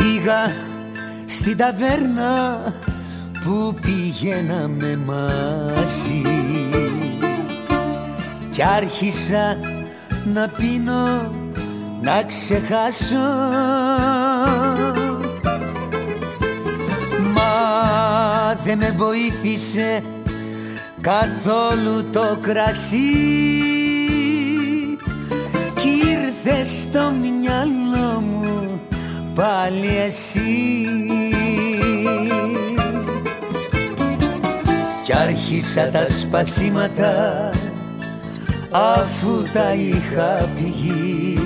Πήγα στην ταβέρνα που πηγαίναμε μαζί. Κι άρχισα να πίνω να ξεχάσω. Μα δεν με βοήθησε καθόλου το κρασί. Κι ήρθε στο μυαλό μου πάλι εσύ. Κι άρχισα τα σπασίματα αφού τα είχα πηγεί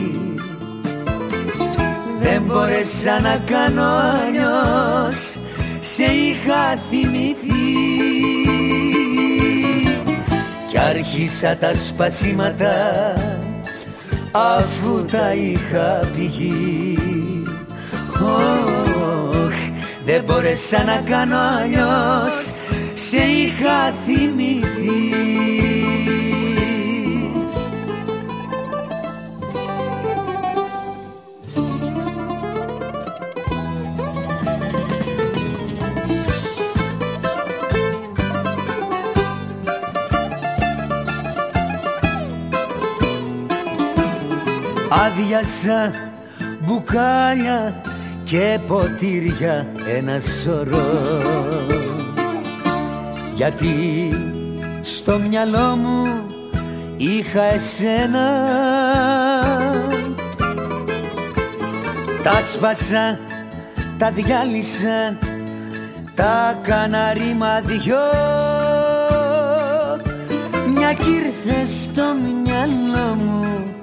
δεν μπόρεσα να κάνω αλλιώς σε είχα θυμηθεί. Κι άρχισα τα σπασίματα αφού τα είχα πηγεί Ωχ, δεν μπόρεσα να κάνω αλλιώς. Σε είχα θυμηθεί. Άδειασα μπουκάλια και ποτήρια ένα σωρό. Γιατί στο μυαλό μου είχα εσένα. Τα σπάσα, τα διάλυσα, τα κάνα ρήμα δυο. Μια κι στο μυαλό μου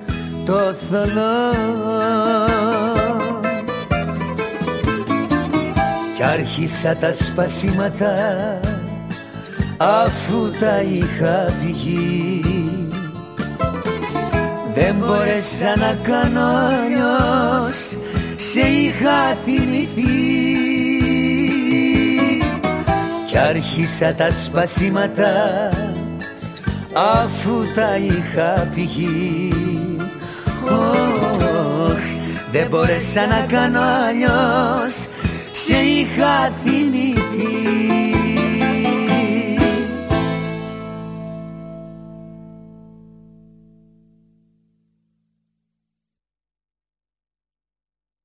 το θολό κι άρχισα τα σπασίματα αφού τα είχα πηγεί δεν μπόρεσα να κάνω αλλιώς σε είχα θυμηθεί. Κι άρχισα τα σπασίματα αφού τα είχα πηγεί. Δεν μπόρεσα να κάνω αλλιώς Σε είχα θυμίσει